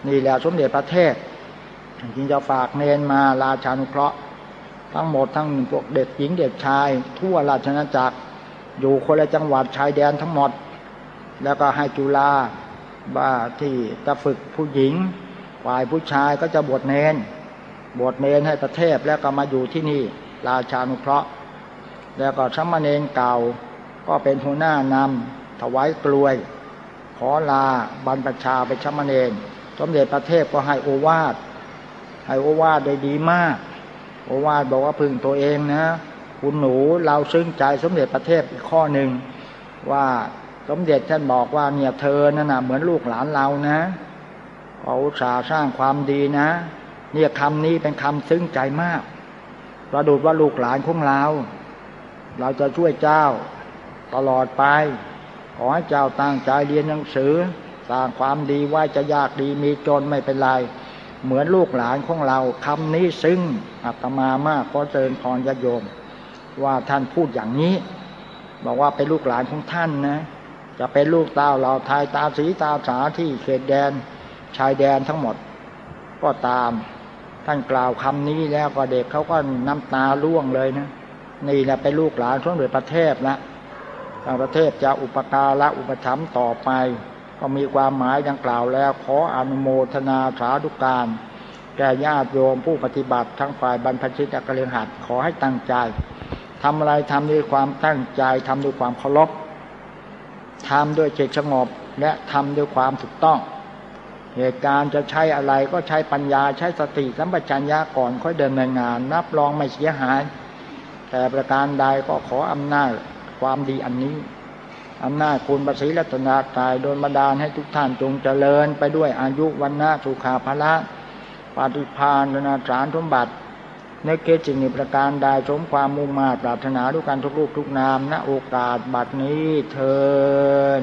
Speaker 1: นี่แหละสมเด็จพระเทพจึงจะฝากเนนมาราชานุเคราะห์ ทั้งหมดทั้งพวกเด็กหญิงเด็กชาย ทั่วราชนาจักร อยู่คนละจังหวัดชายแดนทั้งหมด แล้วก็ให้จุฬาว่าที่จะฝึกผู้หญิงฝ่ายผู้ชายก็จะบวชเนน บวชเนนให้ประเทศแล้วก็มาอยู่ที่นี่ราชานุเคราะห์ แล้วก็ชัมเนนเก่าก็เป็นหัวหน้านำถวายกลวย ขอลาบรรพชาไปชัมเนน สมเด็จประเทศก็ให้โอวาทให้โอวาทได้ดีมาก โอวาทบอกว่าพึ่งตัวเองนะคุณหนูเราซึ้งใจสมเด็จประเทศอีกข้อหนึ่งว่าสมเด็จท่านบอกว่าเนี่ยเธอนั่นนะเหมือนลูกหลานเรานะเขาสาสร้างความดีนะ เนี่ยคำนี้เป็นคำซึ้งใจมากประดุดว่าลูกหลานของเรา เราจะช่วยเจ้าตลอดไป ขอให้เจ้าตั้งใจเรียนหนังสือ สร้างความดีไว้จะยากดีมีจนไม่เป็นไรเหมือนลูกหลานของเราคำนี้ซึ้งอัตมามากขอเชิญพรญาโยม ว่าท่านพูดอย่างนี้ บอกว่าเป็นลูกหลานของท่านนะ จะเป็นลูกตาเราทายตาสีตาสาที่เขตแดน ชายแดนทั้งหมด ก็ตาม ท่านกล่าวคำนี้แล้วก็เด็กเขาก็น้ำตาล่วงเลยนะนี่แหละเป็นลูกหลานของเดือประเทศละทางประเทศจะอุปการะอุปถัมภ์ต่อไป ก็มีความหมายดังกล่าวแล้ว ขออนุโมทนาสาธุการ แก่ญาติโยมผู้ปฏิบัติทั้งฝ่ายบรรพชิตกระเลียงหัดขอให้ตั้งใจทำอะไรทำด้วยความตั้งใจทำด้วยความเคารพทำด้วยเจตสงบและทำด้วยความถูกต้อง เหตุการณ์จะใช้อะไรก็ใช้ปัญญาใช้สติสัมปชัญญะก่อนค่อยเดินในงาน นับรองไม่เสียหาย แต่ประการใดก็ขออำนาจความดีอันนี้ อำนาจคุณประสิรัตนาตายโดนบันดาลให้ทุกท่านจงเจริญ ไปด้วยอายุวันนะสุขาภละปฏิพานนาสารสมบัติในเกจินิประการใดสมความมุ่งมาปรารถนาด้วยกันทุกรูปทุกนามณโอกาสบัดนี้เธอ